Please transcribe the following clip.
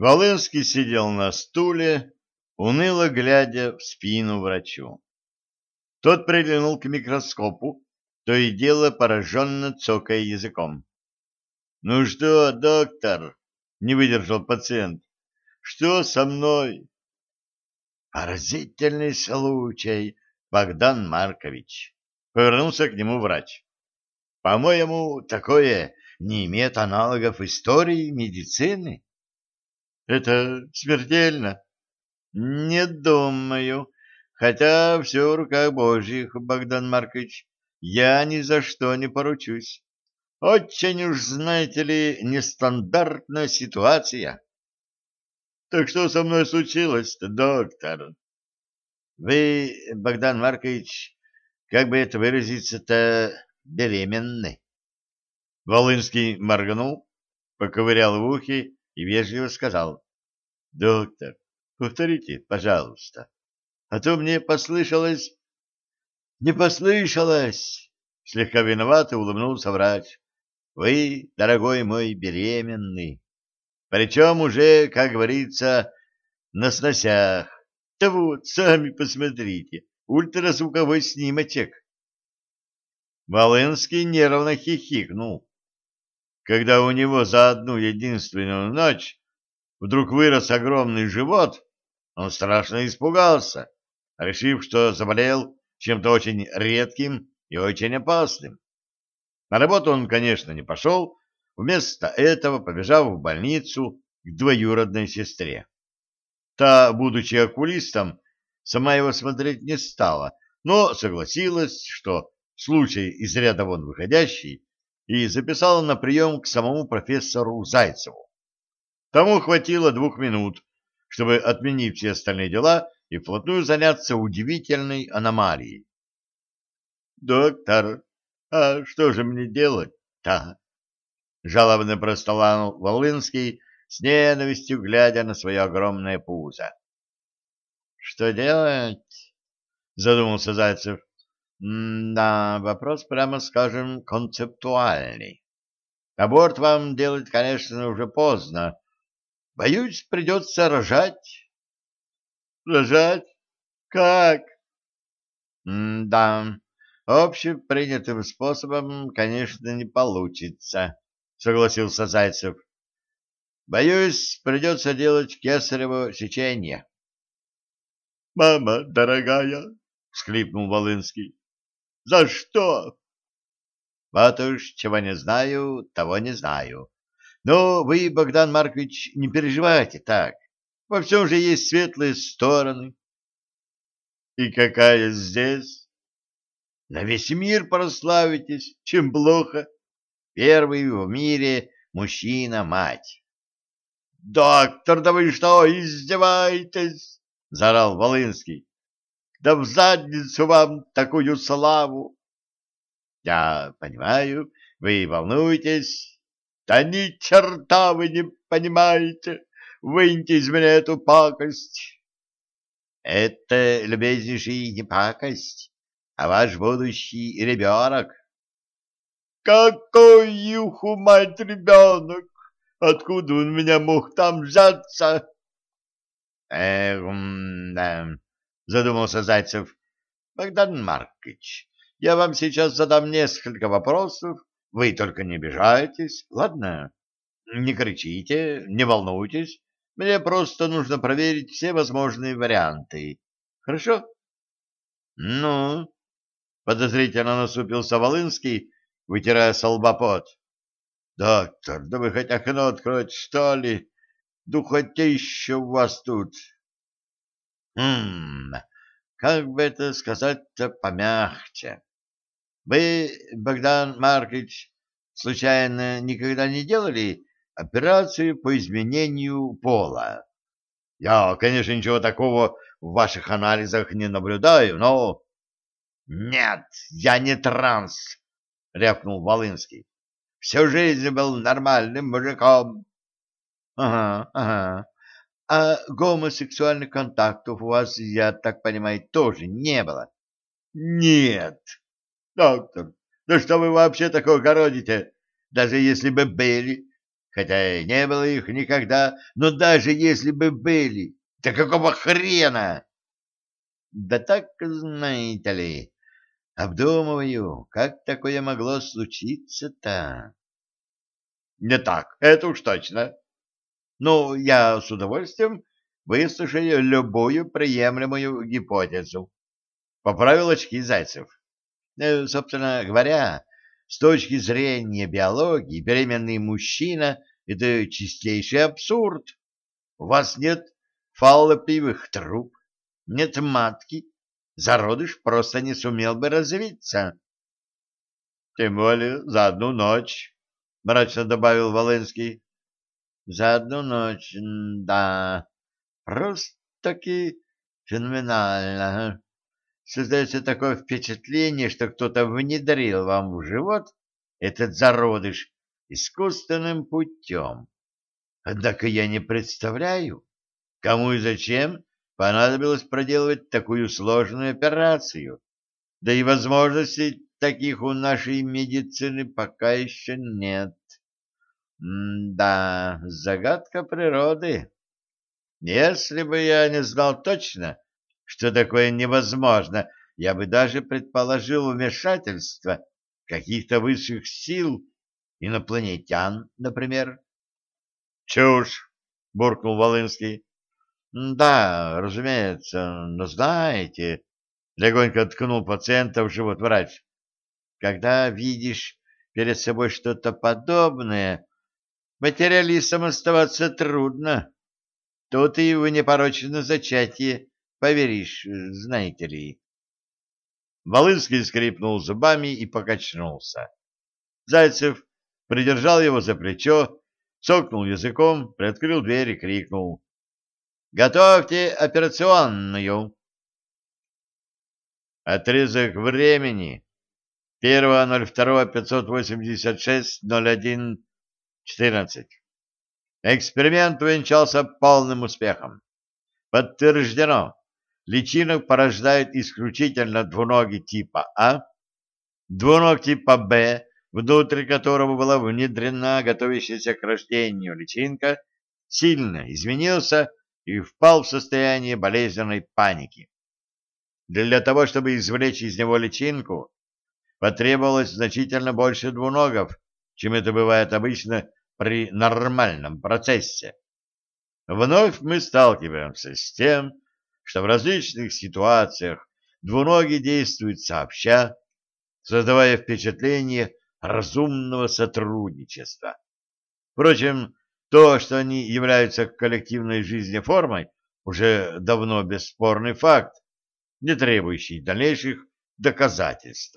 Волынский сидел на стуле, уныло глядя в спину врачу. Тот приглянул к микроскопу, то и дело пораженно цокая языком. — Ну что, доктор? — не выдержал пациент. — Что со мной? — Поразительный случай, Богдан Маркович. Повернулся к нему врач. — По-моему, такое не имеет аналогов истории медицины. — Это смертельно? — Не думаю. Хотя все в руках Божьих, Богдан Маркович. Я ни за что не поручусь. Очень уж, знаете ли, нестандартная ситуация. Так что со мной случилось-то, доктор? Вы, Богдан Маркович, как бы это выразиться-то, беременны. Волынский моргнул, поковырял в ухе и вежливо сказал. — Доктор, повторите, пожалуйста, а то мне послышалось... — Не послышалось! — слегка виновато улыбнулся врач. — Вы, дорогой мой, беременный. Причем уже, как говорится, на сносях. Да вот, сами посмотрите, ультразвуковой снимочек. Волынский нервно хихикнул когда у него за одну единственную ночь вдруг вырос огромный живот, он страшно испугался, решив, что заболел чем-то очень редким и очень опасным. На работу он, конечно, не пошел, вместо этого побежав в больницу к двоюродной сестре. Та, будучи окулистом, сама его смотреть не стала, но согласилась, что случай из ряда вон выходящий, и записала на прием к самому профессору Зайцеву. Тому хватило двух минут, чтобы отменить все остальные дела и вплотную заняться удивительной аномалией. «Доктор, а что же мне делать-то?» Жалобно простоланул Волынский, с ненавистью глядя на свое огромное пузо. «Что делать?» — задумался Зайцев. Да, вопрос, прямо скажем, концептуальный. Аборт вам делать, конечно, уже поздно. Боюсь, придется рожать. Рожать? Как? да, общепринятым способом, конечно, не получится, согласился Зайцев. Боюсь, придется делать кесарево сечение. Мама дорогая, всхлипнул Волынский. За что? Вот уж чего не знаю, того не знаю. Но вы, Богдан Маркович, не переживайте так. Во всем же есть светлые стороны. И какая здесь? На весь мир прославитесь, чем плохо. Первый в мире мужчина-мать. «Доктор, да вы что, издеваетесь?» — заорал Волынский да в задницу вам такую славу. Я понимаю, вы волнуетесь. Да ни черта вы не понимаете. Выньте из меня эту пакость. Это, любезнейший, не пакость, а ваш будущий ребенок. Какой юху мать ребенок? Откуда он меня мог там взяться? Эм, да задумался Зайцев. Богдан Маркович, я вам сейчас задам несколько вопросов. Вы только не обижайтесь, ладно? Не кричите, не волнуйтесь. Мне просто нужно проверить все возможные варианты. Хорошо? Ну, подозрительно насупился Волынский, вытирая пот. Доктор, да вы хоть окно откройте, что ли? Духотища у вас тут. Хм, как бы это сказать-то помягче. Вы, Богдан Маркович, случайно никогда не делали операцию по изменению пола? Я, конечно, ничего такого в ваших анализах не наблюдаю, но... Нет, я не транс, рявкнул Волынский. Всю жизнь был нормальным мужиком. Ага, ага. А гомосексуальных контактов у вас, я так понимаю, тоже не было? Нет. Доктор, да что вы вообще такое городите? Даже если бы были, хотя и не было их никогда, но даже если бы были, да какого хрена? Да так, знаете ли, обдумываю, как такое могло случиться-то. Не так, это уж точно. Ну, я с удовольствием выслушаю любую приемлемую гипотезу. Поправил очки Зайцев. Э, собственно говоря, с точки зрения биологии, беременный мужчина — это чистейший абсурд. У вас нет фаллопиевых труб, нет матки, зародыш просто не сумел бы развиться. — Тем более за одну ночь, — мрачно добавил Волынский. — За одну ночь, да, просто-таки феноменально. Создается такое впечатление, что кто-то внедрил вам в живот этот зародыш искусственным путем. Однако я не представляю, кому и зачем понадобилось проделывать такую сложную операцию. Да и возможностей таких у нашей медицины пока еще нет. М да, загадка природы. Если бы я не знал точно, что такое невозможно, я бы даже предположил вмешательство каких-то высших сил, инопланетян, например. — Чушь! — буркнул Волынский. — Да, разумеется, но знаете, — легонько ткнул пациента в живот врач, — когда видишь перед собой что-то подобное, материалистам оставаться трудно. Тут и в непорочное зачатие Поверишь, знаете ли. Волынский скрипнул зубами и покачнулся. Зайцев придержал его за плечо, цокнул языком, приоткрыл дверь и крикнул. «Готовьте операционную!» Отрезок времени 1.02.586.01.14. Эксперимент увенчался полным успехом. Подтверждено, личинок порождает исключительно двуноги типа А, двуног типа Б, внутрь которого была внедрена готовящаяся к рождению личинка, сильно изменился и впал в состояние болезненной паники. Для того, чтобы извлечь из него личинку, потребовалось значительно больше двуногов, чем это бывает обычно при нормальном процессе. Вновь мы сталкиваемся с тем, что в различных ситуациях двуногие действуют сообща, создавая впечатление разумного сотрудничества. Впрочем, то, что они являются коллективной жизни формой, уже давно бесспорный факт, не требующий дальнейших доказательств.